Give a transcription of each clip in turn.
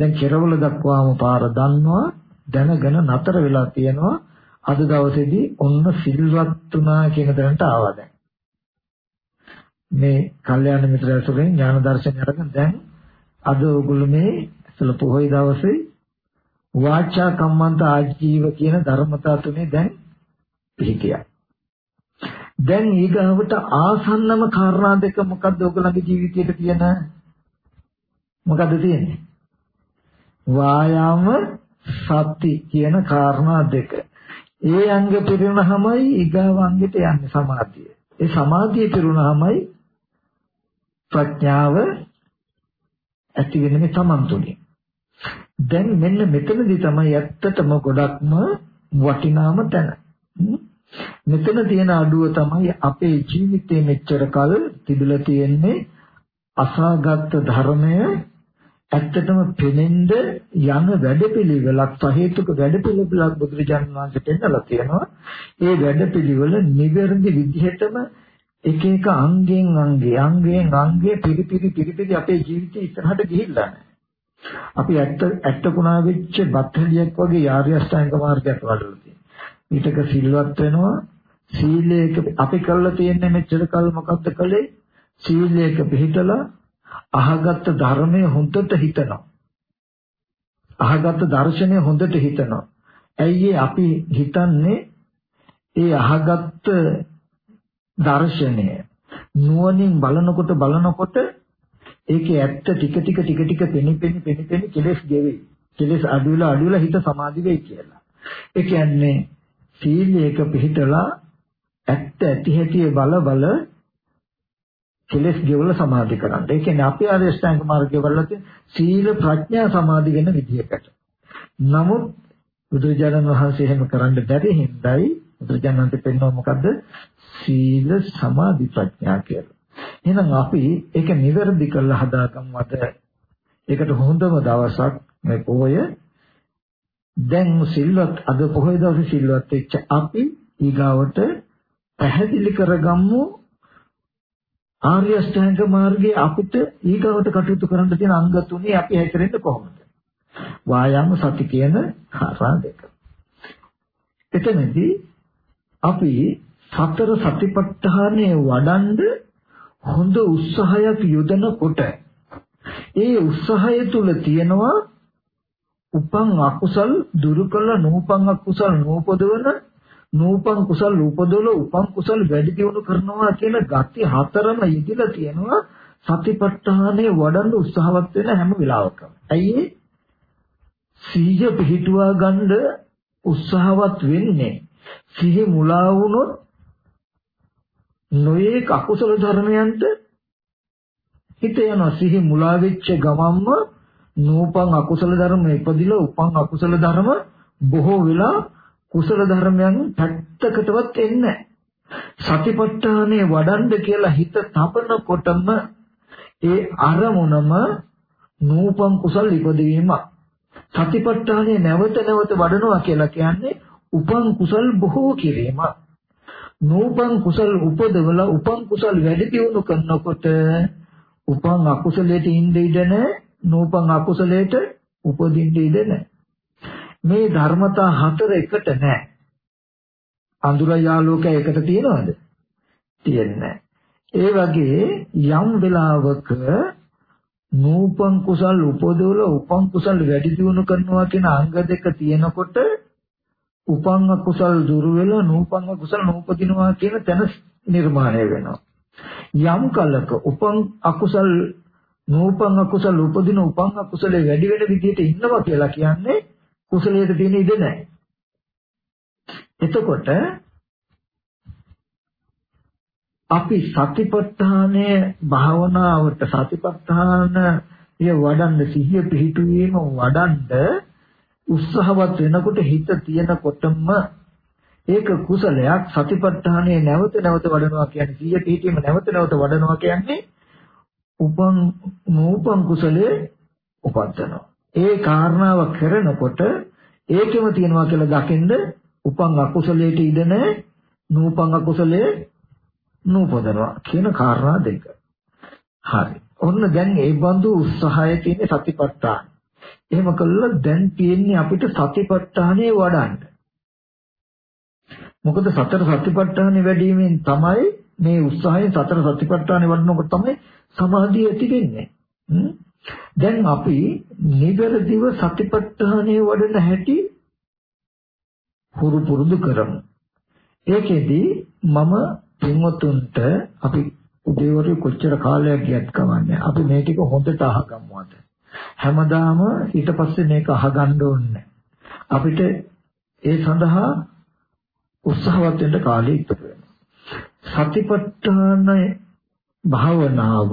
දැන් කෙරවල දක්වාම පාර දන්නවා දැනගෙන නතර වෙලා තියෙනවා අද දවසේදී ඔන්න සිල්වත් වුණා කියන තැනට ආවා දැන් මේ කල්යාණ මිත්‍ර ඇසුරෙන් ඥාන දර්ශනය අරගෙන දැන් අද ඔයගොල්ලෝ මේ ඉතල පොහොය දවසේ වාචා කම්මන්ත ආජීව කියන ධර්මතා තුනේ දැන් පිළිකියා. දැන් ඊගාවට ආසන්නම කාරණා දෙක මොකද්ද ඔයගොල්ලන්ගේ ජීවිතයේ තියෙන මොකද්ද තියෙන්නේ? වායාම සති කියන කාරණා දෙක. ඒ අංග පිරුණාමයි ඊගාව අංගෙට යන්නේ සමාධිය. ඒ සමාධිය පිරුණාමයි ප්‍රඥාව ඇති වෙන්නේ තමන් තුළින්. දැන් මෙන්න මෙතනදී තමයි ඇත්තටම ගොඩක්ම වටිනාම තැන. මෙතන තියෙන අඩුව තමයි අපේ ජීවිතේ මෙච්චර කල් තිබිලා තියෙන්නේ අසාගත් ධර්මය ඇත්තටම පෙනෙන්න යන වැඩපිළිවෙලක් සහේතුක වැඩපිළිවෙලක් බුදුරජාණන් වහන්සේ පෙන්නලා තියෙනවා. ඒ වැඩපිළිවෙල නිවැරදි විදිහටම එක එක අංගෙන් අංගේ අංගයෙන් අංගේ පිරිපිරි පිරිපිරි අපේ ජීවිතේ ඉස්සරහට ගිහිල්ලා නැහැ. අපි ඇත්ත ඇත්තකුණා වෙච්ච බත්හලියක් වගේ ආර්ය අෂ්ටාංග මාර්ගයක් වඩලා තියෙනවා. ඊටක සිල්වත් වෙනවා සීලයක අපි කරලා තියෙන්නේ මෙච්චර කල් මොකද්ද කළේ? සීලයක පිළිතලා අහගත්ත ධර්මය හොඳට හිතනවා. අහගත්ත දර්ශනය හොඳට හිතනවා. ඇයි අපි හිතන්නේ ඒ අහගත්ත දර්ශනය නුවණින් බලනකොට බලනකොට ඒකේ ඇත්ත ටික ටික ටික ටික පෙනි පෙනි පෙනි පෙනි කෙලස් ගෙවෙයි. කෙලස් අඩු වෙලා අඩු වෙලා හිත සමාධි වෙයි කියලා. ඒ කියන්නේ සීලයක පිහිටලා ඇත්ත ඇති හැටි බල බල කෙලස් ගෙවල සමාධි කරන්න. ඒ කියන්නේ අපි ආරියෂ්ඨාංග මාර්ගයේ වල තියෙන සීල ප්‍රඥා සමාධි වෙන විදිහකට. නමුත් බුදුරජාණන් වහන්සේ එහෙම කරන්න බැරි හින්දායි බුදුරජාණන් වහන්සේ පෙන්වන්නේ මොකද්ද? සීල සමාධි ප්‍රඥා කියලා. එහෙනම් අපි ඒක නිවැරදි කරලා හදාගමු අද. ඒකට හොඳම දවසක් මේ පොය. දැන් සිල්වත් අද පොහොය දවසේ සිල්වත් වෙච්ච අපි ඊගාවට පැහැදිලි කරගමු ආර්ය අෂ්ටාංග මාර්ගයේ අපිට ඊගවට කටයුතු කරන්න තියෙන අංග තුනේ අපි හැතරෙන්න කොහොමද? වායාම සති කියන කාරණා දෙක. එතනදී අපි සතර සතිපට්ඨානයේ වඩන්ඩ හොඳ උත්සාහයක් යොදනකොට ඒ උත්සාහය තුල තියෙනවා උපං අකුසල් දුරු කළ නූපං අකුසල් නූපදවන නූපං කුසල් උපදවල උපං කුසල් වැඩි දියුණු කරනවා කියන ගති හතරම ඉදිලා තියෙනවා. සතිපට්ඨානයේ වඩන්න උත්සාහවත් වෙන හැම වෙලාවකම. ඇයි? සිහිය පිහිටුවා ගන්න උත්සාහවත් වෙන්නේ සිහි මුලා වුණොත් නොයේ අකුසල ධර්මයන්ට හිත යනවා. සිහි මුලා වෙච්ච ගමම්ම නූපං අකුසල ධර්ම ඉපදිලා උපං අකුසල ධර්ම බොහෝ වෙලා කුසල ධර්මයන් පැත්තකටවත් එන්නේ සතිපට්ඨානේ වඩන්න කියලා හිත තබනකොටම ඒ අරමුණම නූපම් කුසල් ඉපදවීම. සතිපට්ඨානේ නැවත නැවත වඩනවා කියලා කියන්නේ උපන් කුසල් බොහෝ කිරීම. නූපන් කුසල් උපදවලා උපන් කුසල් වැඩි දියුණු කරනකොට උපන් අකුසලයට ඉඳ ඉඩ නැහැ නූපන් අකුසලයට උපදින්න ඉඩ නැහැ. මේ ධර්මතා හතර එකට නැහැ. අඳුරයි ආලෝකය එකට තියනවද? තියන්නේ ඒ වගේ යම් වෙලාවක නූපං කුසල් උපදවල උපං කුසල් වැඩි දියුණු කරනවා කියන අංග දෙක තියෙනකොට උපං කුසල් දුරු වෙලා නූපං කුසල් නූපදිනවා කියන තැන නිර්මාණය වෙනවා. යම් කලක උපං අකුසල් නූපං අකුසල් උපදින උපං අකුසලේ වැඩි වෙන විදිහට ඉන්නවා කියලා කියන්නේ කුසලයට තියෙන ඉඩ නැහැ. එතකොට අපි සතිපට්ඨානය භාවනාවට සතිපට්ඨාන ය වඩන්න සිහිය පිහිටුවීම වඩන්න උත්සාහවත් වෙනකොට හිත තියෙනකොටම ඒක කුසලයක් සතිපට්ඨානයේ නැවත නැවත වඩනවා කියන්නේ සිහිය පිහිටීම නැවත නැවත වඩනවා කියන්නේ උපං නූපං කුසලයේ උපදිනවා ඒ කාරණාව කරනකොට ඒකෙම තියනවා කියලා දකින්ද උපං අකුසලයට ඉඩ නැහැ නූපං අකුසලයේ නූපදනවා කියන කාරණා දෙක. හරි. ඔන්න දැන් ඒ බඳු උත්සාහය තියෙන සතිපට්ඨාන. එහෙම කළා දැන් තියෙන්නේ අපිට සතිපට්ඨානය වඩන්න. මොකද සතර සතිපට්ඨානෙ වැඩිවීමෙන් තමයි මේ උත්සාහයෙන් සතර සතිපට්ඨානෙ වඩනකොට තමයි සමාධිය ඇති වෙන්නේ. දැන් අපි නිවැරදිව සතිපට්ඨානෙ වඩන හැටි හුරු පුරුදු කරමු. ඒකෙදි මම පින්වතුන්ට අපි උදේවරු කොච්චර කාලයක් ගියත් කවන්නේ අපි මේ ටික හොඳට අහගමු අද. හැමදාම ඊට පස්සේ මේක අහගන්න ඕනේ. අපිට ඒ සඳහා උත්සාහවත් වෙන්න කාලය ඉතුරු වෙනවා. සතිපට්ඨාන භාවනාව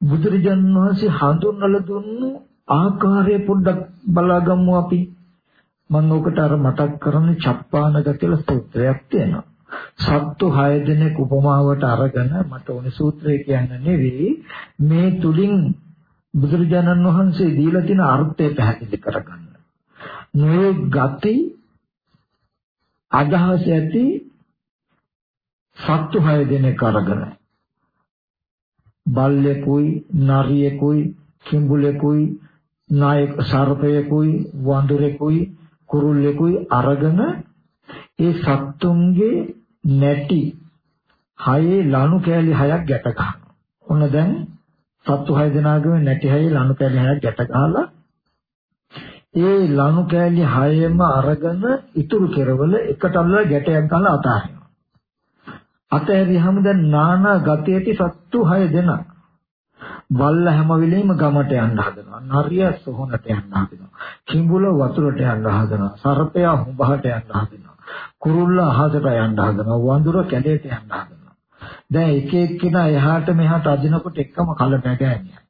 බුදුරජාන් වහන්සේ හඳුන්වලා දුන්නු ආකාරය පොඩ්ඩක් බලාගමු අපි. මම ඔකට අර මතක් කරන්නේ චප්පානක කියලා සූත්‍රයක් තියෙනවා. සත්තු 6 දෙනෙක් උපමාවට අරගෙන මට ඕනේ සූත්‍රය කියන්න නෙවෙයි මේ තුලින් බුදුරජාණන් වහන්සේ දීලා තියෙන අර්ථය පැහැදිලි කරගන්න. මේ ගති අදහස ඇති සත්තු 6 දෙනෙක් අරගෙන බල්ලෙකුයි නරියෙකුයි කිඹුලෙකුයි නායක සර්පයෙකුයි වඳුරෙකුයි කුරුල්ලෙකුයි අරගෙන ඒ සත්තුන්ගේ නැටි හයේ ලණු කෑලි හයක් ගැට ගන්නවා. ඔන්න දැන් සත්තු හය දෙනාගම නැටි හයේ ලණු කෑලි හයක් ගැට ගහලා ඒ ලණු කෑලි හයෙම අරගෙන ඉතුරු කෙරවල එකට අල්ලලා ගැටයක් ගහලා අතාරිනවා. අතහැරියාම දැන් නානා ගතියටි සත්තු හය දෙනා බල්ල හැම වෙලෙම ගමට යන්න හදනවා. නරිය සොහනට යන්න හදනවා. කිඹුල වතුරට යන්න හදනවා. සර්පයා හුඹහට යන්න හදනවා. කුරුල්ල අහසට යන්න හදනවා. වඳුර කැලේට යන්න හදනවා. දැන් එක එක්කෙනා එහාට මෙහාට අදිනකොට එකම කල බැගෑනියක්.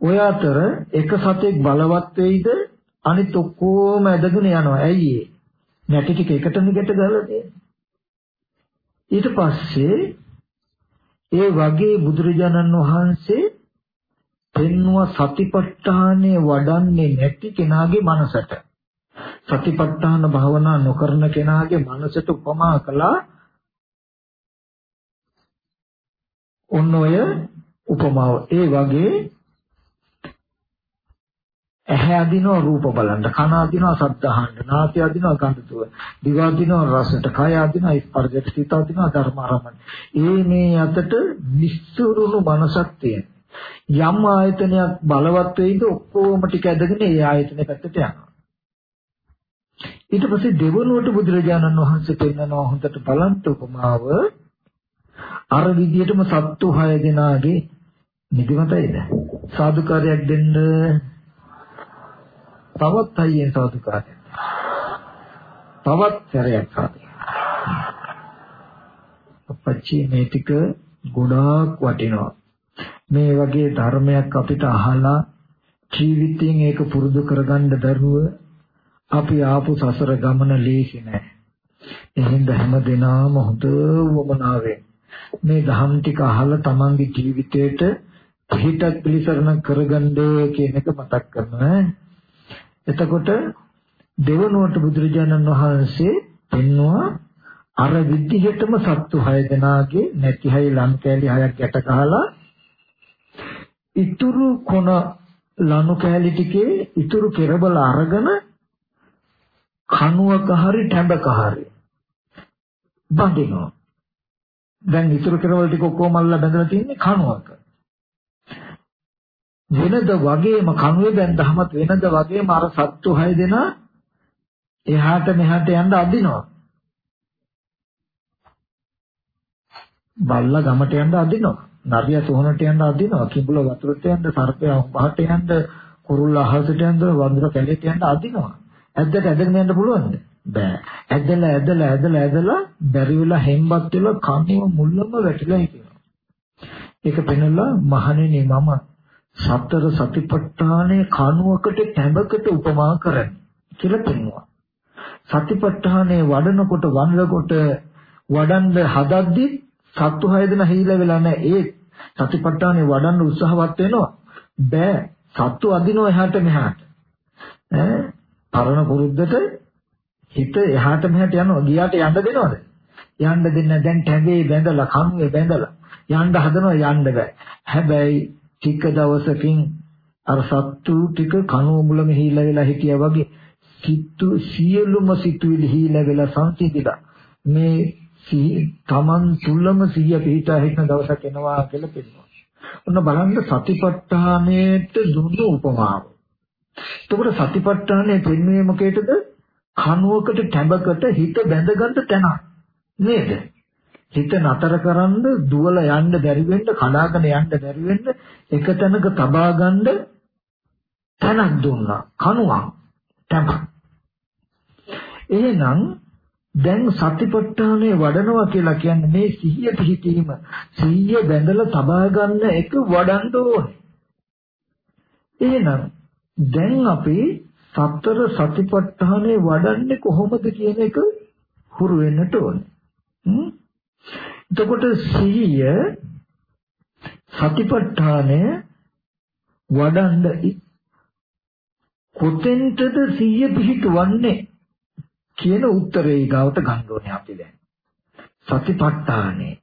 ඔය අතර එක සතෙක් බලවත් වෙයිද අනිත් ඔක්කොම ඇදගෙන යනවා. ඇයි ඒ? නැටි ටික එකටම ගැට ගහලා තියෙන්නේ. ඊට පස්සේ ඒ වගේ බුදුරජාණන් වහන්සේ පෙන්වුව සතිපට්ඨානය වඩන්නේ නැති කෙනාගේ මනසට. සතිපට්ඨාන භාවනා නොකරන කෙනාගේ මනසට උපමා කළා. ඔන්න ඔය උපමාව. ඒ වගේ ඇහැ අදිනවා රූප බලන්න කන අදිනවා ශබ්ද අහන්න නාසය අදිනවා ගන්ධ සුව දිව අදිනවා රසට කය අදිනවා ස්පර්ශයට සිත අදිනවා ධර්ම ආරම්භන ඒ මේ අතට විස්තරුණු මනසක් තියෙන යම් ආයතනයක් බලවත් වෙයිද ඔක්කොම ටික ඇදගෙන ඒ ආයතනය පැත්තට යනවා. ඊට පස්සේ දෙවනුවට බුදුරජාණන් වහන්සේ පෙන්නනවා හොඳට බලන්න උපමාව. අර විදියටම සත්තු හය දෙනාගේ නිදිමතයිද? සාදුකාරයක් දෙන්න තවත් අයියෙන් සාදුකාරය. තවත් සැරයක් සාදුකාරය. අපච්චි මේ ටික ගොඩාක් වටිනවා. මේ වගේ ධර්මයක් අපිට අහලා ජීවිතයෙන් ඒක පුරුදු කරගන්න දරුව අපි ආපු සසර ගමන ලේසි නෑ. එහෙනම් හැම දිනම හොඳ වමනාවෙන් මේ ධම් ටික අහලා තමන්ගේ ජීවිතේට පිටක් පිළිසරණ කරගන්න කියන එක මතක් කරනවා. එතකොට දෙවනුවට බුදුරජාණන් වහන්සේ පෙන්වුවා අර විදිහටම සත්තු 6 දෙනාගේ නැති 6 ලංකෑලි 6ක් යට ගහලා ඉතුරු කොන ලනු කෑලි ටිකේ ඉතුරු කෙරබල අරගෙන කණුවක හරි ටැඹක හරි බඳිනවා. දැන් ඉතුරු කෙරවල ටික ඔක්කොම අල්ලලා බැඳලා තියෙන්නේ කණුවක. වෙනද වගේම කණුවේ බැඳහමත් වෙනද වගේම අර සත්තු හය දෙනා එහාට මෙහාට යන්න අදිනවා. බල්ලා ගමට යන්න අදිනවා. නරිය සොහනට යන්න අදිනවා. කිඹුල වතුරට යන්න, සර්පයා පහට යන්න, කුරුල්ල අහසට යන්න, වඳුර කැලේට යන්න අදිනවා. ඇද්දට ඇදගෙන යන්න පුළුවන්ද? බෑ. ඇදලා ඇදලා ඇදලා ඇදලා බැරි වෙලා හෙම්බත් වෙලා කණුව මුල්ලම වැටිලා හිටිනවා. ඒක පෙන්නලා මහණෙනි මම සතර සතිපට්ඨානයේ කණුවකට කැඹකට උපමා කරන්නේ කියලා පෙන්වනවා. සතිපට්ඨානයේ වඩනකොට වඩනකොට වඩන්න හදද්දි සත්තු හය දෙනා හීල වෙලා නැහැ. ඒ සතිපට්ඨානයේ වඩන්න උත්සාහවත් වෙනවා. බෑ. සත්තු අදිනවා එහාට මෙහාට. ඈ පරණ පුරුද්දට හිත එහාට මෙහාට යනවා. ගියාට යන්න දෙනවද? යන්න දෙන්න දැන් ටැඹේ බැඳලා කණුවේ බැඳලා යන්න හදනවා යන්න බෑ. හැබැයි ටික දවසකින් අර සත්තු ටික කනෝ මුලම හීලා වෙලා හිටියා වගේ සිතු සියලුම සිතුවිලි හීලා වෙලා සංසිඳිලා මේ තමන් තුලම සිහිය පිහිටා හිටන දවසක් එනවා කියලා පෙන්නනවා. ඔන්න බලන්න සතිපට්ඨානයට දුන්නු උපමාව. එතකොට සතිපට්ඨානය පෙන්වන්නේ මොකේද? කනුවකට ටැඹකට හිත බැඳගන්න තැන. නේද? හිත නතර කරන්න දුවල යන්න බැරි වෙන්න කඩාගෙන යන්න බැරි වෙන්න එක තැනක තබා ගන්න තැනක් දුන්නා. කනුවක් තැනක්. එහෙනම් දැන් සතිපට්ඨානය වඩනවා කියලා කියන්නේ මේ සිහිය පිහිටීම. සිහිය බැඳලා තබා ගන්න එක වඩන්න ඕනේ. එහෙනම් දැන් අපි සතර සතිපට්ඨානය වඩන්නේ කොහොමද කියන එක හුරු වෙන්නට ඕනේ. එතකොට සිහිය සතිපට්ඨානය වඩන්න කොතෙන්ටද සිහිය පිහිටවන්නේ කියන උත්තරේ ඊගාවට ගන්න ඕනේ අපි දැන්. සතිපට්ඨානේ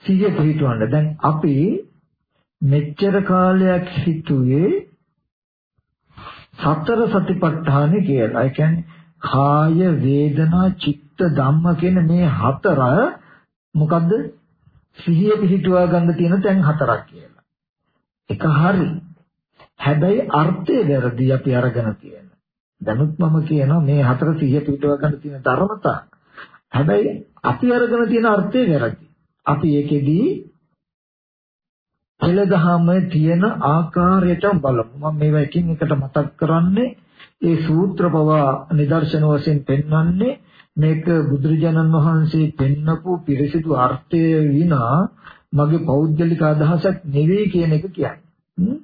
සිහිය පිහිටවන්න. දැන් අපි මෙච්චර කාලයක් හිතුවේ සතර සතිපට්ඨානෙ කියලා. ඒ කියන්නේ කාය වේදනා චිත්ත ධම්ම කියන මේ හතර මොකද්ද? සිහිය පිහිටුවා ගන්න තියෙන තැන් හතරක් කියලා. එක හරි. හැබැයි අර්ථය වැරදි අපි අරගෙන තියෙන. දැනුත් මම කියනවා මේ හතර සිහිය පිහිටුවා ගන්න තියෙන ධර්මතා. හැබැයි අපි අරගෙන තියෙන අර්ථය වැරදි. අපි ඒකෙදී පෙළදහම තියෙන ආකාරයට බලමු. මම මේවා එකින් එකට මතක් කරන්නේ ඒ සූත්‍ර පවා නිදර්ශන වශයෙන් පෙන්වන්නේ මේක බුදුරජාණන් වහන්සේ පෙන්නපු පිරිසිදු අර්ථය විනා මගේ පෞද්ගලික අදහසක් නෙවෙයි කියන එක කියන්නේ.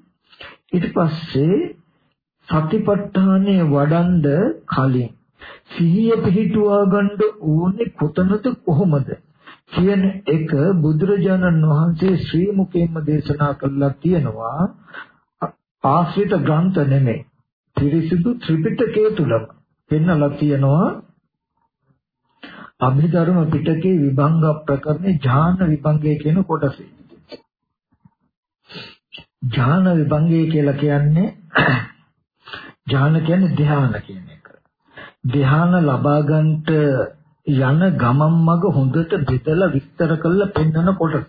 ඊට පස්සේ සතිපට්ඨානේ වඩන්ඩ කලින් සිහිය පිහිටුවා ගන්න ඕනේ කොතනද කොහොමද කියන එක බුදුරජාණන් වහන්සේ ශ්‍රී මුකේම දේශනා කළා තියෙනවා ආශ්‍රිත ග්‍රන්ථ නෙමෙයි. පිරිසිදු ත්‍රිපිටකය තුලම පෙන්නලා තියෙනවා අභිධර්ම පිටකේ විභංග ප්‍රකරණේ ඥාන විභංගය කියන කොටසේ. ඥාන විභංගය කියලා කියන්නේ ඥාන කියන්නේ ධ්‍යාන කියන එක. ධ්‍යාන ලබා ගන්නට යන ගමන් මඟ හොඳට බෙදලා විස්තර කරලා පෙන්වන කොටස.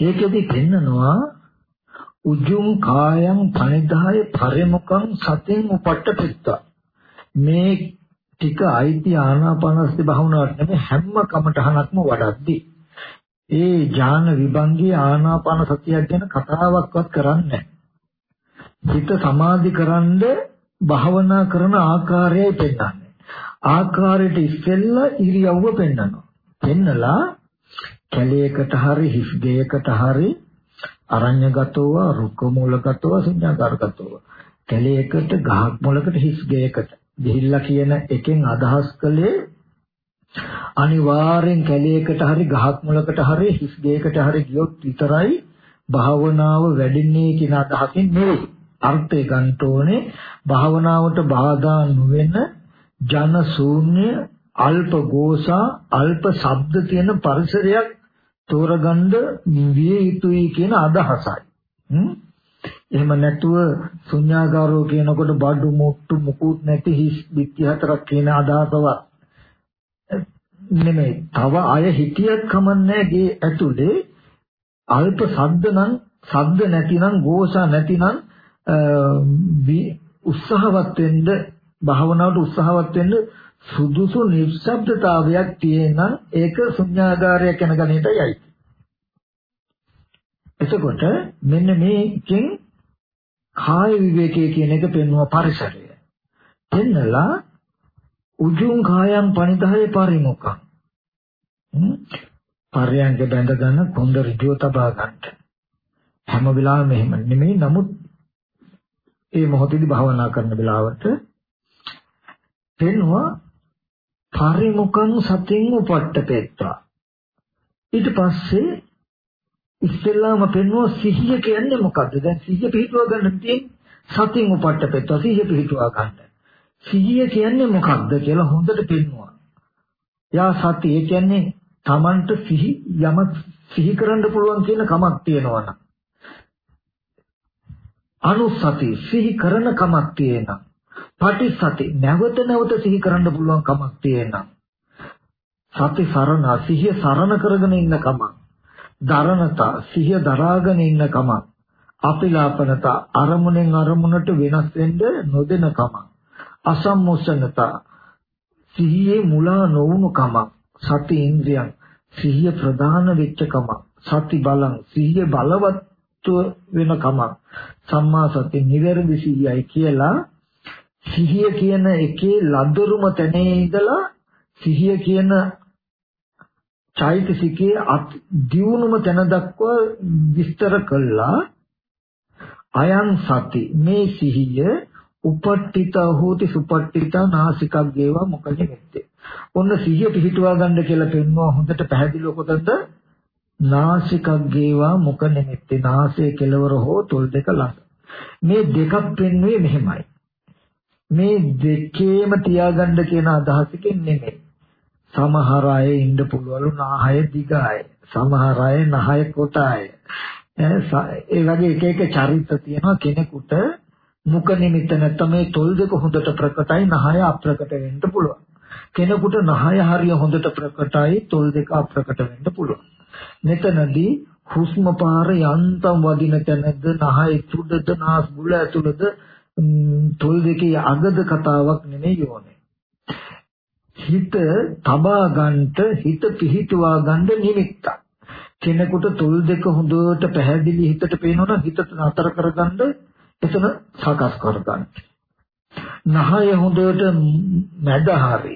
ඒකෙදි පෙන්නනවා උජුං කායං පනිදාය පරිමුඛං සතෙන් උපට්ඨපිත්ත මේ ටික අයිති ආනාපානසති භාවනාවට නෙමෙයි හැම කමටහනක්ම වඩද්දී. ඒ ඥාන විභංගී ආනාපාන සතියක් ගැන කතාවක්වත් කරන්නේ හිත සමාධි කරන්ද භාවනා කරන ආකාරයයි පෙන්වන්නේ. ආකාරයට ඉස්සෙල්ලා ඉරියව්ව පෙන්වනවා. පෙන්නලා කැලයකට හරි හිස් දෙයකට හරි අරඤ්‍යගතව රුක්ක මූලගතව ශුන්‍යාකාරගතව කැලයකට ගහක් මොලකට හිස් දෙයකට ගිහිල්ලා කියන එකෙන් අදහස් කළේ අනිවාර්යෙන් කැලේකට හරි ගහක් මුලකට හරි හිස් ගේකට හරි ගියොත් විතරයි භාවනාව වැඩින්නේ කියන අදහසින් නෙවෙයි. අර්ථය ගන්න ඕනේ භාවනාවට බාධා නොවන ජන ශූන්‍ය අල්ප ගෝසා අල්ප ශබ්ද තියෙන පරිසරයක් තෝරගන්න විය යුතුයි කියන අදහසයි. එහෙම නැතුව ශුන්‍යාකාරෝ කියනකොට බඩු මුට්ටු මුකුත් නැති හිස් පිටි හතරක් කියන අදහසවත්. නෙමෙයි. තව අය හිතියක් කමන්නේ ගේ ඇතුලේ. අල්ප සද්ද නම් සද්ද නැතිනම් ഘോഷා නැතිනම් උත්සාහවත් වෙන්න භාවනාවට උත්සාහවත් වෙන්න සුදුසු නිශ්ශබ්දතාවයක් තියෙනම් ඒක ශුන්‍යාකාරයක් යන ගණේටයි එතකොට මෙන්න මේකෙන් කාය විවේකයේ කියන එක පෙන්වන පරිසරය. පෙන්නලා උජුං කායම් පනිදාය පරිමුඛං. පර්යංග බැඳ ගන්න කොන්ද ඍජුව තබා ගන්නට. හැම වෙලාවෙම එහෙම නෙමෙයි නමුත් ඒ මොහොතේදී භාවනා කරන වෙලාවට පෙන්වුවා පරිමුඛං සතින් උපට්ඨපෙත්තා. ඊට පස්සේ ඉස්සෙල්ලාම පෙන්වුවා සිහිය කියන්නේ මොකද්ද? දැන් සිහිය පිහිටුවා ගන්න තියෙන්නේ සතින් උපට්ඨපෙත්ත සිහිය පිහිටුවා ගන්න. සිහිය කියන්නේ මොකක්ද කියලා හොඳට පෙන්වුවා. යා සති ඒ කියන්නේ Tamanට සිහි යමක් සිහි කරන්න පුළුවන් කියන කමක් තියෙනවා අනුසති සිහි කරන කමක් තියෙනවා. පටිසති නැවත නැවත සිහි කරන්න පුළුවන් කමක් තියෙනවා. සති සරණ සිහිය සරණ කරගෙන ඉන්න කමක්. දරණතා සිහිය දරාගෙන ඉන්න කමක්. අපිලාපනතා අරමුණෙන් අරමුණට වෙනස් වෙන්න නොදෙන කමක්. අසම්මුසනතා සිහියේ මුලා නොවුණු කමක්. සති ඉන්ද්‍රියන් සිහිය ප්‍රධාන වෙච්ච කමක්. සති බලං සිහිය බලවත් වෙන කමක්. සම්මා සති නිවැරදි සිහියයි කියලා සිහිය කියන එකේ ලදරුම තැනේ ඉඳලා සිහිය කියන චෛතසිකයේ දියුණුම තැන දක්වා විස්තර කළා. අයං සති. මේ සිහිය උපට්ඨිත හෝති සුපට්ඨිත නාසිකක් ගේවා මොකද මෙත්තේ ඔන්න සිහිය පිහිටුවා ගන්න කියලා පෙන්වුවා හොඳට පැහැදිලිව කොතනද නාසිකක් ගේවා මොක නෙමෙත්තේ නාසයේ කෙලවර හෝ තොල් දෙක ළඟ. මේ දෙකක් පෙන්වුවේ මෙහෙමයි. මේ දෙකේම තියාගන්න කියන අදහසකින් නෙමෙයි. සමහර අය ඉන්න පුළුවන්ලු නාහය දිගයි. සමහර අය නහය කොටයි. ඒ වගේ එක එක චරිත තියෙනවා කෙනෙකුට මුඛ නිමිත්ත නැත්නම් මේ තොල් දෙක හොඳට ප්‍රකටයි නහය අප්‍රකට වෙන්න පුළුවන්. කෙනෙකුට නහය හරිය හොඳට ප්‍රකටයි තොල් දෙක අප්‍රකට වෙන්න පුළුවන්. මෙතනදී හුස්ම පාර යන්තම් වදින තැනද නහය තුඩද නාස් බුල ඇතුළද තොල් දෙකේ අගද කතාවක් නෙමෙයි යෝනේ. හිත තබා ගන්නට හිත පිහිටුවා ගන්න නිමිත්තක්. කෙනෙකුට තුල් දෙක හොඳට පැහැදිලි හිතට පේනවනම් හිත නතර කරගන්න එතන සකස් කරගන්න. නහය හොඳට මැද හරි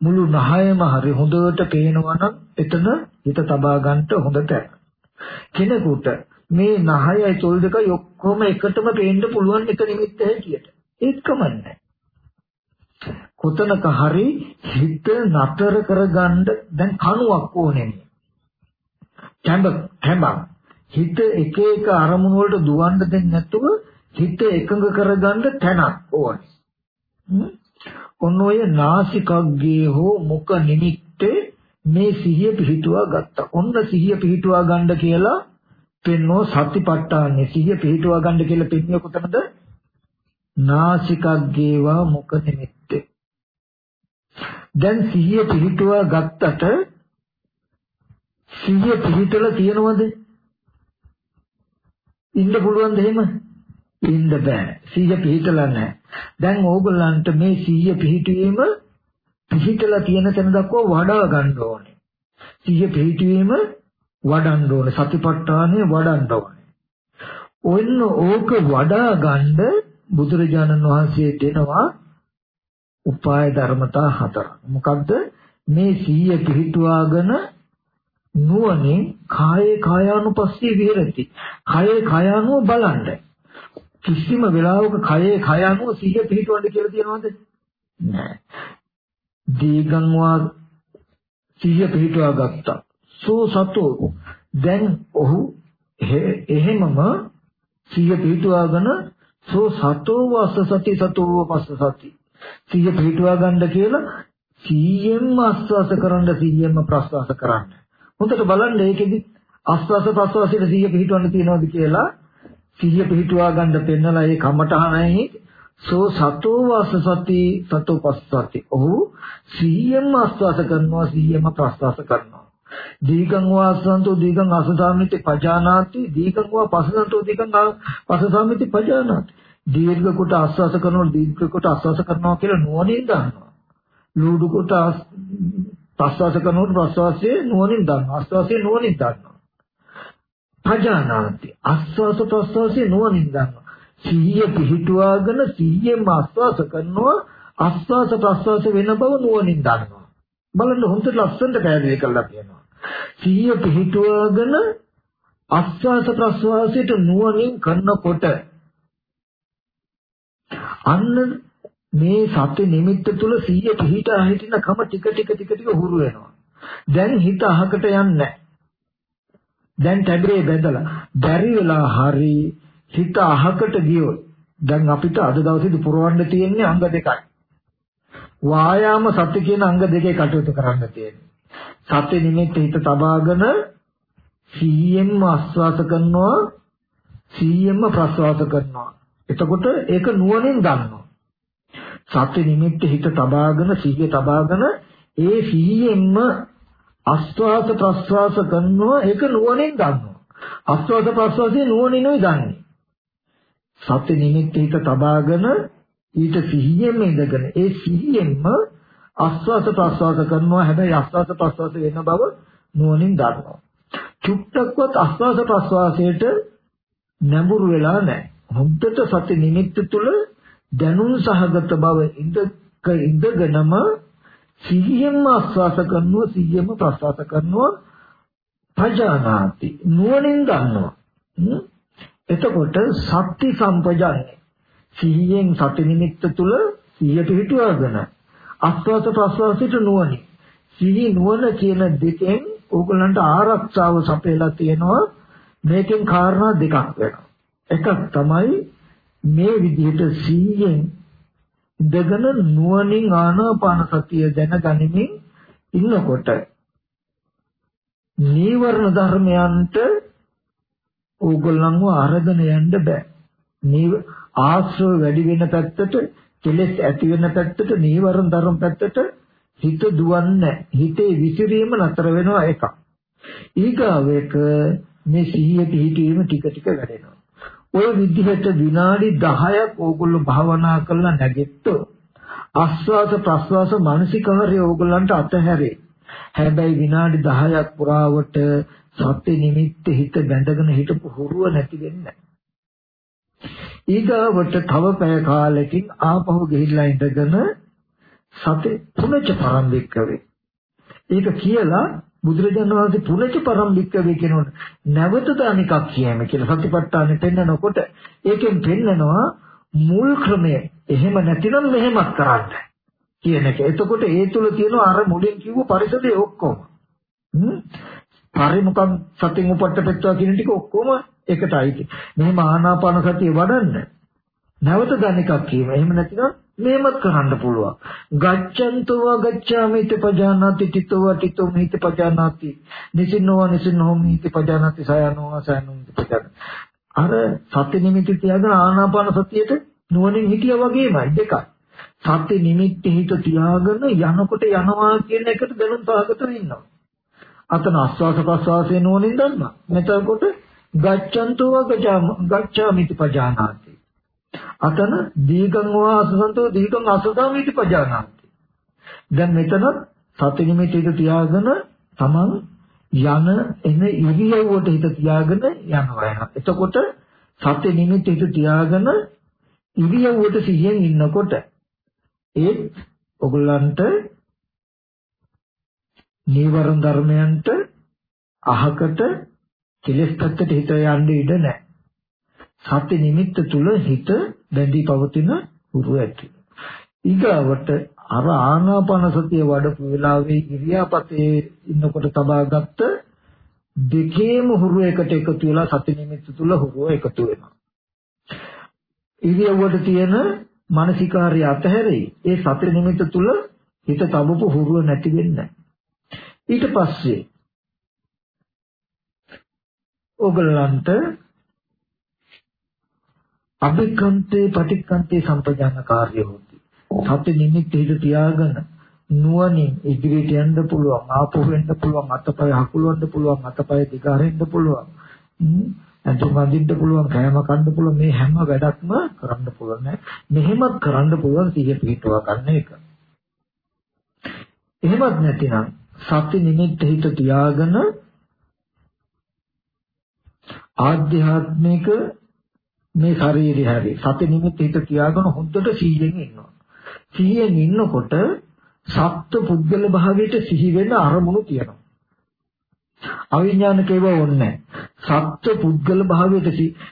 මුළු නහයම හරි හොඳට පේනවනම් එතන හිත තබා ගන්නට හොඳ තැන. කෙනෙකුට මේ නහයයි තුල් දෙකයි ඔක්කොම එකටම පේන්න පුළුවන් එක නිමිත්ත හැටියට. ඒත් කමන්නේ. කොතනක හරි හිත නතර කරගන්න දැන් කණුවක් ඕනේ. කැඹ කැඹක් හිත එක එක අරමුණු වලට දුවන්න දෙන්නේ නැතුව හිත එකඟ කරගන්න තැනක් ඕනේ. ඔන්න ඔය නාසිකග්ගේ හෝ මුඛ නිමිත්තේ මේ සිහිය පිහිටුවා ගත්තා. ඔන්න සිහිය පිහිටුවා ගන්න කියලා පෙන්වෝ සතිපට්ඨානෙ සිහිය පිහිටුවා ගන්න කියලා පෙන්වන්නේ කොතනද? නාසිකග්ගේවා මුඛ නිමිත්තේ දැන් සිහිය පිහිටුවා ගත්තට සිහිය පිහිටලා තියනවද? ඉන්න පුළුවන්ද එහෙම? ඉන්න බෑ. සිහිය පිහිටලා නැහැ. දැන් ඕගොල්ලන්ට මේ සිහිය පිහිටවීම පිහිටලා තියෙන තැන දක්වා වඩා ගන්න ඕනේ. සිහිය පිහිටවීම වඩන්න ඕනේ. සතිපට්ඨානය වඩන්න ඕනේ. ඔන්න ඕක වඩා ගන්න බුදුරජාණන් වහන්සේ දෙනවා උපාය ධර්මතා හතරක්. මොකක්ද? මේ සීය පිහිටුවාගෙන නුවණින් කායේ කායානුපස්සී විහෙරති. කායේ කායානුව බලන්න. කිසිම වෙලාවක කායේ කායානුව සීය පිහිටවන්න කියලා තියනවද? නෑ. දීගං වා සීය පිහිටුවා ගත්තා. සෝ සතෝ දැන් ඔහු එහෙමම සීය පිහිටුවාගෙන සෝ සතෝ වස්ස සති සතෝ පස්ස සති සිහිය පිටුවා ගන්න කියලා සිහියෙන්ම ආස්වාස කරන්න සිහියෙන්ම ප්‍රස්වාස කරන්න. හොඳට බලන්න ඒකෙදි ආස්වාස ප්‍රස්වාසයේ සිහිය පිටවන්න තියනවාද කියලා සිහිය පිටුවා ගන්න පෙන්නලා ඒ කමටහනයි සෝ සතෝ වාස සති සතෝ පස්සති. ඔහු සිහියෙන්ම ආස්වාස කරනවා සිහියෙන්ම ප්‍රස්වාස කරනවා. දීගං වාසන්තෝ දීගං අසසාමිති පජානාති දීගං වා පසසන්තෝ දීගං පසසාමිති පජානාති දීර්ඝ කොට ආස්වාස කරනවා දීර්ඝ කොට ආස්වාස කරනවා කියලා නුවණින් දන්නවා. ලූඩු කොට ප්‍රස්වාස කරනකොට ප්‍රස්වාසයේ නුවණින් දන්නවා. ආස්වාසයේ නුවණින් දන්නවා. පජානාති ආස්වාස ප්‍රස්වාසයේ නුවණින් දන්නවා. සිහිය පිහිටුවාගෙන සිහියෙන්ම ආස්වාස කරනවා ආස්වාස ප්‍රස්වාස වෙන බව නුවණින් දන්නවා. බලන්න හොඳට ලස්සනට පැහැදිලි කරලා තියෙනවා. සිහිය පිහිටුවාගෙන ආස්වාස ප්‍රස්වාසයට නුවණින් කරනකොට අන්න මේ සත්‍ය නිමිත්ත තුල 100 පිහිටා හිටින කම ටික ටික ටික ටික හුරු වෙනවා. දැන් හිත අහකට යන්නේ දැන් ටැබ්ලේ බැඳලා බැරි වෙලා හරි හිත අහකට ගියොත් දැන් අපිට අද දවසේදී පුරවන්න තියෙන්නේ අංග දෙකයි. වායාම සත්‍ය කියන අංග දෙකේ කටයුතු කරන්න තියෙන්නේ. සත්‍ය නිමිත්ත හිත තබාගෙන 100ෙන්ම ආස්වාස කරනවා 100ෙන්ම ප්‍රස්වාස කරනවා එතකොට ඒක නුවණින් දන්නවා. සත්‍ය නිමිත්ත හිත තබාගෙන සිහිය තබාගෙන ඒ සිහියෙන්ම ආස්වාද ප්‍රස්වාස කරනවා ඒක නුවණින් දන්නවා. ආස්වාද ප්‍රස්වාසයේ නුවණිනුයි දන්නේ. සත්‍ය නිමිත්ත හිත තබාගෙන ඊට සිහියෙන්ම ඉඳගෙන ඒ සිහියෙන්ම ආස්වාද ප්‍රස්වාස කරනවා හැබැයි ආස්වාද ප්‍රස්වාස වෙන බව නුවණින් දන්නවා. චුට්ටක්වත් ආස්වාද ප්‍රස්වාසයට නැඹුරු වෙලා නැහැ. හොද්දට සති නිමිත්ත තුල දැනුම් සහගත බව ඉඳක ඉඳගෙනම සිහියෙන්ම ආස්වාස කරනවා සිහියෙන්ම ප්‍රස්වාස කරනවා පජානාති නුවණින් ගන්නවා. එතකොට සත්‍ය සම්පජාන්නේ සිහියෙන් සති නිමිත්ත තුල සිහිය පිහිටුවාගෙන ආස්වාස ප්‍රස්වාසයට නුවණින්. සිහි නුවණ කියන දෙකෙන් ඕගලන්ට ආරක්ෂාව සපයලා තියෙනවා. මේකෙන් කාරණා දෙකක් වෙනවා. එකක් තමයි මේ විදිහට සිහියෙන් ඉඳගෙන නුවණින් ආනාපාන සතිය දැනගනිමින් ඉන්නකොට නීවරණ ධර්මයන්ට ඕගොල්ලන්ව අරගෙන යන්න බෑ. නීව ආශ්‍රව වැඩි වෙන පැත්තට, කෙලෙස් ඇති වෙන පැත්තට, නීවරණ ධර්ම පැත්තට හිත දුවන්නේ හිතේ විසිරීම නතර වෙනවා එකක්. ඊගාව එක මේ සිහිය පිහිටීම ටික ටික වැඩෙනවා. ওই විදිහට විනාඩි 10ක් ඕගොල්ලෝ භාවනා කරලා නැගෙත්තොත් ආස්වාද ප්‍රස්වාස මානසිකාර්ය ඕගොල්ලන්ට අතහැරේ. හැබැයි විනාඩි 10ක් පුරාවට සත්‍ය නිමිත්ත හිත බැඳගෙන හිටපු හුරුව නැති වෙන්නේ ඊගාවට තව පැය කාලෙකින් ආපහු ගිහිල්ලා ඉඳගෙන සතේ පුනච පරම්පිකවේ. ඒක කියලා බුදුරජාණන් වහන්සේ පුනච පරම්පිකවේ කියනොත් නැවත දානිකක් කියෑම කියලා සතිපට්ඨානෙ පෙන්නකොට ඒකෙන් පෙන්නනවා මුල් ක්‍රමය එහෙම නැතිනම් මෙහෙමත් කරන්න කියන එක. එතකොට ඒ තුල තියෙන අර මුලින් කිව්ව පරිසදේ ඔක්කොම. පරිමුඛම් සතින් උපට්ඨපෙත්වා කියන ටික ඔක්කොම එකටයි. මෙහෙම ආනාපාන සතිය වඩන්න. නැවත දනිකක් කියව. එහෙම නැතිනම් මේමත් කරන්න පුළුවන්. ගච්ඡන්තෝ ගච්ඡාමිති පජානාති තිතෝ තිතෝ මිති පජානාති. නිසින්නෝ නිසින්නෝ මිති පජානාති සයනෝ සයනෝ මිති පජානාති. අර සති නිමිති තියාගෙන ආනාපාන සතියේට නුවණින් හිටියා වගේමයි දෙකයි. සති නිමිති හිත තියාගෙන යනකොට යනවා කියන එකට දැනුම් සහගත වෙන්නවා. අතන ආස්වාස ප්‍රස්වාසයේ නුවණින් දන්නවා. මෙතකොට ගච්ඡන්තෝ ගච්ඡාමිති පජානාති. අතන දීගං වාසසන්තෝ දීගං අසදාමිති පජානාති. දැන් මෙතන සති නිමිති හිත තියාගෙන තමන් යන එන ඉරියව්වට හිත තියාගෙන යනවා යන. එතකොට සත්‍ය නිමිති හිත තියාගෙන ඉරියව්වට සිහියෙන් ඉන්නකොට ඒ ඔගලන්ට නීවරණ ධර්මයන්ට අහකට කෙලෙස් පැත්තට හිත යන්න ඉඩ නැහැ. සත්‍ය නිමිත්ත තුල හිත බැඳී පවතින උරු ඇති. ඊගාවට අර ආනාපාන සතිය වඩපු වෙලාවේ ඉරියාපතේ ඉන්නකොට තබාගත්ත දෙකේම හුරු එකට එකතු වෙලා සති නිමිත්ත තුල හුරුව එකතු වෙනවා. ඉරියව්වට තියෙන මානසිකාර්ය අතහැරෙයි. ඒ සති නිමිත්ත තුල හිත තබපු හුරුව නැති වෙන්නේ ඊට පස්සේ ඔගලන්ට අභික්ඛන්තේ පටික්ඛන්තේ සම්පජාන කාර්ය හොති. සති නිමිත්ත හිත තියාගෙන නුවණින් ඉදිරියට යන්න පුළුවන් ආපහු වෙන්න පුළුවන් අතපය හකුලවන්න පුළුවන් අතපය දිගාරෙන්න පුළුවන් අඳුම් අඳින්න පුළුවන් කෑම කන්න පුළුවන් මේ හැම වැඩක්ම කරන්න පුළුවන් නෑ මෙහෙමත් කරන්න පුළුවන් සිහිය පිටවා ගන්න එක එහෙමත් නැතිනම් සති නිමිත්ත හිත තියාගෙන ආධ්‍යාත්මික මේ ශරීරය හැරි සති නිමිත්ත හිත තියාගෙන හොඳට සීයෙන් ඉන්නවා සිහියෙන් ඉන්නකොට සත්ව පුද්ගල භාවයට සිහි වෙන අරමුණු තියෙනවා. අවිඥානික ඒවා ඕනේ සත්ව පුද්ගල භාවයට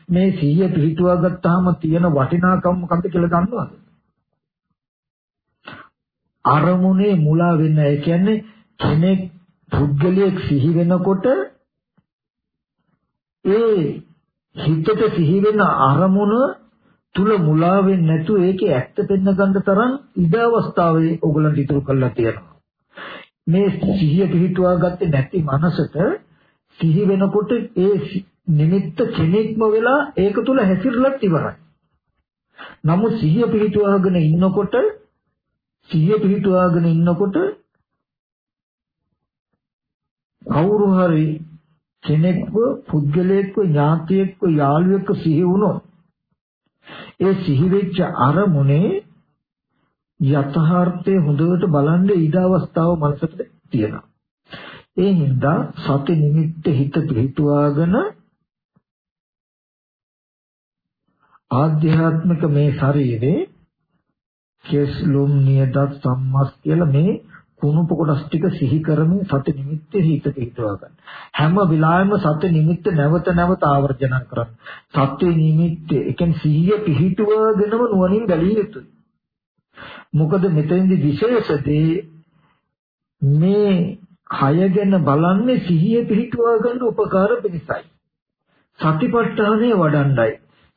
මේ සිහිය පිහිටුවා ගත්තාම තියෙන වටිනාකම මොකක්ද කියලා දන්නවද? අරමුණේ මුලා වෙන්න ඒ කියන්නේ කෙනෙක් පුද්ගලයෙක් සිහි වෙනකොට ඒ හිතට සිහි වෙන අරමුණ තුල මුලා වෙන්නේ නැතුව ඒකේ ඇත්ත පෙන්න ගන්න තරම් ඉඩ අවස්ථාවේ ඕගලන්ට ඉතුරු කරලා තියෙනවා. මේ සිහිය පිහිටුවා ගත්තේ නැති මනසට සිහි වෙනකොට ඒ නිමිත්ත කෙනෙක්ම වෙලා ඒක තුල හැසිරලත් ඉවරයි. නමුත් සිහිය පිහිටුවාගෙන ඉන්නකොට සිහිය පිහිටුවාගෙන ඉන්නකොට කවුරු හරි කෙනෙක්ව පුද්ගලයෙක්ව ඥාතියෙක්ව යාළුවෙක්ව සිහි වුණොත් ඒ සිහි වෙච්ච අරමුණේ යථාර්ථය හොඳට බලන්න ඊට අවස්ථාව මනසට තියෙනවා. ඒ හින්දා සති නිමිත්ත හිත පිහිටුවාගෙන ආධ්‍යාත්මික මේ ශරීරේ කෙස් ලොම් නියදත් සම්මස් කියලා මේ කුණුප කොටස් ටික සිහි කරමින් සති නිමිත්තේ හිත පිටවා ගන්න. හැම වෙලාවෙම සති නිමිත්ත නැවත නැවත ආවර්ජන කරන්න. සත්‍ය නිමිත්තේ ඒ කියන්නේ සිහිය පිහිටුවගෙනම නුවණින් බැලිය යුතුයි. මොකද මෙතෙන්දී විශේෂදී මේ කය ගැන බලන්නේ සිහිය පිහිටුවා ගන්න උපකාර පිණිසයි. සතිපට්ඨානය වඩන්නයි.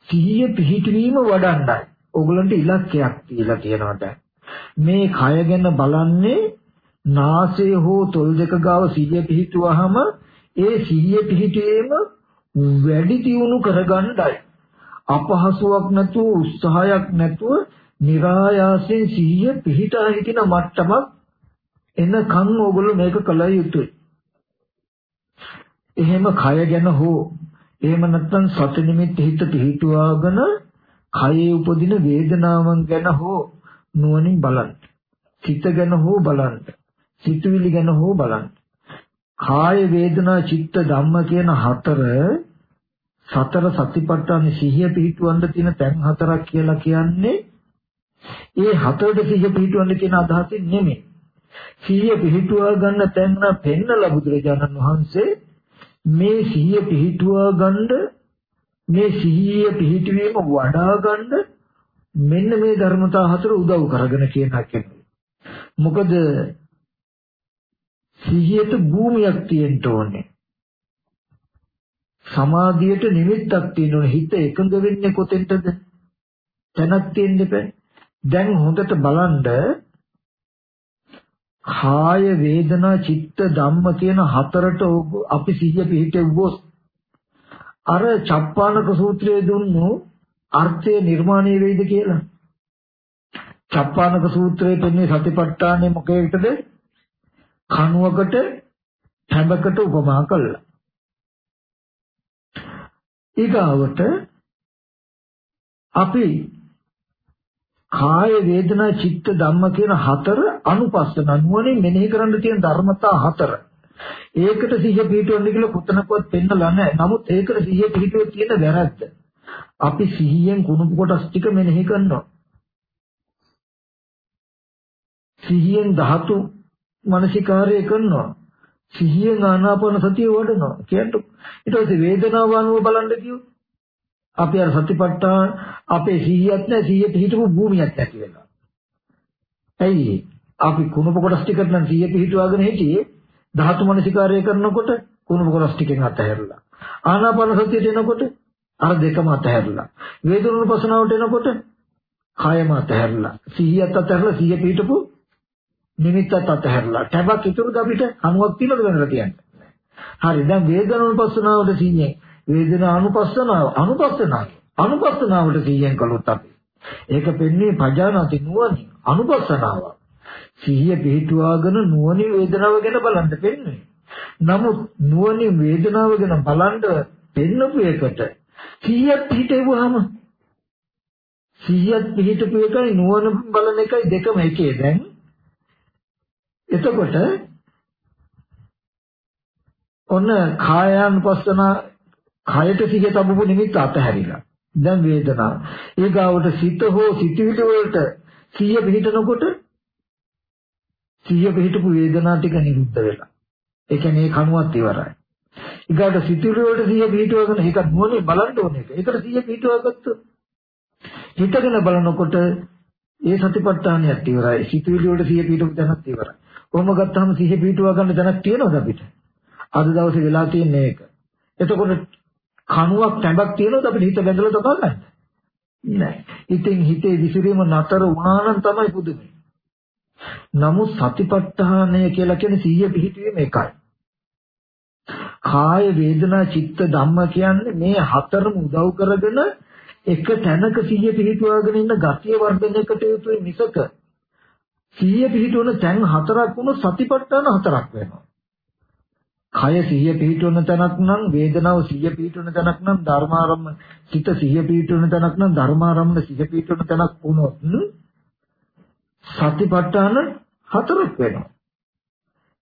සිහිය පිහිටවීම වඩන්නයි. ඕගලන්ට ඉලක්කයක් තියලා තියෙනවා දැන්. මේ කය ගැන බලන්නේ නාසය හෝ තොල් දෙක ගාව සිහිය පිහිටුවාම ඒ සිහිය පිහිටීම වැඩි දියුණු කරගන්නයි. අපහසුාවක් නැතුව උත්සාහයක් නැතුව નિરાයාසයෙන් සිහිය පිහිටා හිටින මට්ටමක් එනකන් ඕගොල්ලෝ මේක කළ යුතුයි. එහෙම කය ගැන හෝ එහෙම නැත්නම් සති නිමිත්ත හිත පිහිටුවාගෙන කයේ උපදින වේදනාවන් ගැන හෝ නුවණින් බලන්න. සිත ගැන හෝ බලන්න. සිතුවිලි ගැන හෝ බලන්න. කාය වේදනා චිත්ත ධම්ම කියන හතර සතර සතිපට්ඨාන සිහිය පිහිටවන්න තියෙන තැන් හතරක් කියලා කියන්නේ ඒ හතරට සිහිය පිහිටවන්න කියන අදහසින් නෙමෙයි. සිහිය පිහිටුවා ගන්න තැන පෙන්නලා බුදුරජාණන් වහන්සේ මේ සිහිය පිහිටුවා ගන්න මේ සිහිය පිහිටවීම වඩා ගන්න මෙන්න මේ ධර්මතා හතර උදව් කරගෙන කියන කෙනෙක්. මොකද සිහියට භූමියක් තියෙන්න ඕනේ. සමාධියට නිමිත්තක් තියෙන්න ඕනේ. හිත එකඟ වෙන්නේ කොතෙන්ද? තැනක් තියෙන්න බෑ. දැන් හොඳට බලන්න කාය වේදනා චිත්ත ධම්ම කියන හතරට අපි සිහිය පිහිටෙව්වොත් අර චප්පානක සූත්‍රයේ දුන්නු අර්ථය නිර්මාණය වෙයිද කියලා. චප්පානක සූත්‍රයේ පෙන්නේ සතිපට්ඨානේ මොකේකටද? කණුවකට හැබකට උපමා කළා. ඊගාවට අපි කාය වේදනා චිත්ත ධම්ම කියන හතර අනුපස්සන නුවණින් මෙනෙහි කරන්න තියෙන ධර්මතා හතර. ඒකට සිහිය පිහිටවන්න කියලා පුතනකවත් පෙන්නලා නැහැ. නමුත් ඒකට සිහිය පිහිටුවේ තියෙන වැරද්ද. අපි සිහියෙන් කුණුපු කොටස් ටික මෙනෙහි කරනවා. සිහියෙන් ධාතු මනසිකාරය කරනවා. සිහියෙන් ආනාපාන සතිය වඩනවා. කියන්න ඊට පස්සේ වේදනාව අනුව බලන්න කිව්වොත් අපි අර සතිපට්ඨාන අපේ සිහියක් නැහැ සිහිය පිහිටපු භූමියක් නැති වෙනවා. ඇයි අපි කුණප කොටස් ටික නම් සිහිය පිහිටුවාගෙන හිටියේ ධාතු මනසිකාරය කරනකොට කුණප කොටස් ටිකෙන් අතහැරලා. ආනාපාන සතියට එනකොට අර දෙකම අතහැරලා. වේදනුපසනාවට එනකොට කායම අතහැරලා. සිහියත් අතහැරලා සිහිය පිහිටපු නිමිත්තත් අතහැරලා. ටැබක් ඉතුරුද අපිට? අනුවක් තියනද වෙනලා කියන්නේ. හරි. දැන් වේදනුපසනාවට සිහියෙන් වේදනා අනුපස්සනාව. අනුපස්සනාව අනුපස්සනාවට සිහියෙන් කළොත් අපි. ඒක පෙන්වන්නේ පජානාති නුවණ අනුපස්සනාව. සිහිය පිහිටුවාගෙන නුවණින් වේදනාව ගැන බලන්න පෙන්වන්නේ නමුත් නුවණින් වේදනාව ගැන බලන්න පෙන්නපු එකට සිහියක් පිහිටෙවුවාම සිහියක් පිහිටපු එකයි නුවණ බලන එකයි දෙකම එකේ. දැන් එතකොට ඔන්න කායානුපස්සන කයට සිහිය තබපු නිමිත්ත අතහැරිලා. දැන් වේදනාව. ඒ ගාවට සිත හෝ සිතවිලි වලට සිහිය පිහිටනකොට සිහිය පිහිටපු වේදනාව ටික නිරුද්ධ වෙලා. ඒ කියන්නේ ඒ කණුවත් ඉවරයි. ඊගාට සිතවිලි වලට සිහිය පිහිටවගෙන ඒක නුවණින් බලන්න ඕනේ. ඒකට සිහිය පිහිටවගත්තොත් හිතගෙන බලනකොට ඒ සතිපට්ඨානයත් ඉවරයි. සිතවිලි වලට සිහිය පිහිටවපු දැනත් ඉවරයි. කොහොම ගත්තාම සිහිය පිහිටුවා ගන්න දැනක් තියෙනවද අපිට? අද දවසේ වෙලා තියෙන්නේ ඒක. එතකොට කණුවක් තැඹක් තියෙනවද අපිට හිත බැඳලා තබා ගන්න? නෑ. ඉතින් හිතේ විසිරීම නතර වුණා නම් තමයි පුදුමයි. නමුත් සතිපට්ඨානය කියලා කියන්නේ සිහිය පිහිටීම එකයි. කාය වේදනා චිත්ත ධම්ම කියන්නේ මේ හතරම උදව් කරගෙන එක තැනක සිහිය පිහිටුවාගෙන ඉන්න ගතිය වර්ධනයකට යුතුයි මිසක සිහිය පිහිටවන තැන් හතරක් වුණොත් සතිපට්ඨාන හතරක් වෙනවා. කය සිහිය පිහිටවන තැනක් නම් වේදනාව සිහිය පිහිටවන තැනක් නම් ධර්මාරම්ම චිත සිහිය පිහිටවන තැනක් නම් ධර්මාරම්ම සිහිය පිහිටවන තැනක් වුණොත් සතිපට්ඨාන හතරක් වෙනවා.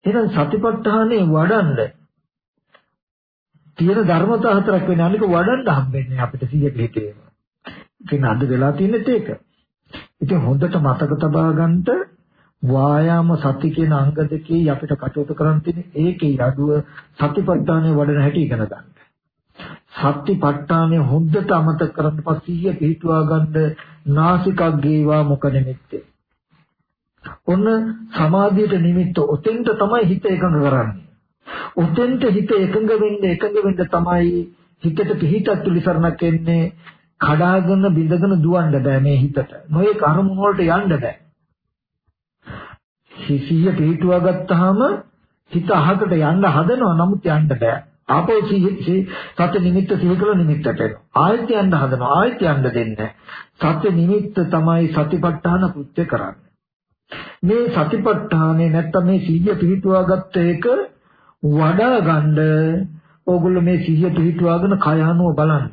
එහෙනම් සතිපට්ඨානේ වඩන්න තියෙන ධර්මතා හතරක් වෙන අනික වඩන්න හම්බෙන්නේ අපිට සිහිය පිහිටේම. ඉතින් අද වෙලා තියෙන්නේ ඒක. ඉතින් හොඳට මතක තබා ගන්නට වායාම සති කියන අංග දෙකේ අපිට කටයුතු කරන් තියෙන්නේ ඒකේ අඩුව සතිපට්ඨානය වඩන හැටි ඉගෙන ගන්න. සතිපට්ඨානය හොඳට අමතක කරන් පස්සිය පිටුවා ගන්න නාසිකක් ගේවා මොක නිමිත්තේ. ඔන්න සමාධියට නිමිත්ත ඔතෙන්ට තමයි හිත එකඟ කරන්නේ. ඔතෙන්ට හිත එකඟ වෙන්න එකඟ වෙන්න තමයි හිතට පිහිටක් තුලිසරණක් එන්නේ කඩාගෙන බිඳගෙන දුවන්න බෑ මේ හිතට. මොයේ කර්ම වලට යන්න බෑ. සිහිය පිහිටුවා ගත්තාම හිත අහකට යන්න හදනවා නමුත් යන්න බෑ. ආපෝ සත්‍ය නිමිත්ත සිහි කළ නිමිත්තට එනවා. ආයත් යන්න හදනවා ආයත් යන්න දෙන්නේ සත්‍ය නිමිත්ත තමයි සතිපට්ඨාන කෘත්‍ය කරන්නේ. මේ සතිපට්ඨානේ නැත්තම් මේ සිහිය පිහිටුවා ගත්ත එක වඩා ගන්න ඕගොල්ලෝ මේ සිහිය පිහිටුවාගෙන කය අනුව බලන්න.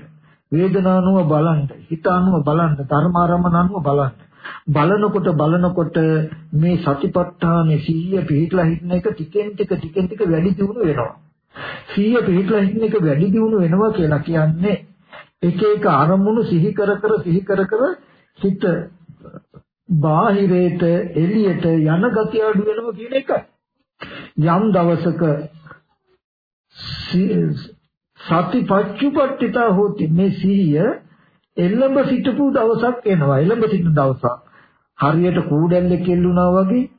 වේදනානුව බලන්න, හිත අනුව බලන්න, ධර්මාරම්මන අනුව බලන්න. බලනකොට බලනකොට මේ සතිපට්ඨානේ සිහිය පිහිටලා හිටන එක ටිකෙන් ටික ටිකෙන් ටික වැඩි දියුණු වෙනවා. සිහිය පිහිටලා හිටන එක වැඩි දියුණු වෙනවා කියලා කියන්නේ එක එක අරමුණු සිහි කර කර සිහි කර කර හිත බාහිරේට එළියට යන ගතිය අඩු වෙනවා කියන එක. යම් දවසක සතිපච්චුපට්ඨිතා හෝති මේ සිහිය එළඹ සිටපු දවසක් එනවා එළඹ සිටින දවසක් හරියට කූඩැල්ලේ කෙල්ලුණා වගේ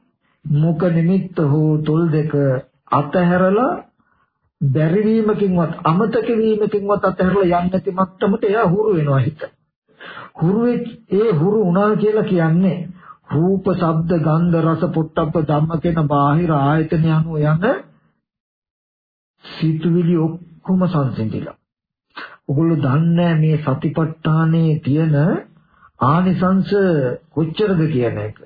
මුක නිමිත්ත හෝ තොල් දෙක අතහැරලා බැරි වීමකින්වත් අමතක වීමකින්වත් අතහැරලා යන්නේ නැති මට්ටමට එයා හුරු වෙනවා හිත. හුරු ඒ හුරු වුණා කියලා කියන්නේ රූප, ශබ්ද, ගන්ධ, රස, පොට්ටබ්බ ධම්ම කියන බාහිර ආයතන යනුව යන සිතුවිලි ඔක්කොම සංසිඳිලා. ඔගොල්ලෝ දන්නේ මේ සතිපට්ඨානයේ තියෙන ආනිසංශ කොච්චරද කියන එක.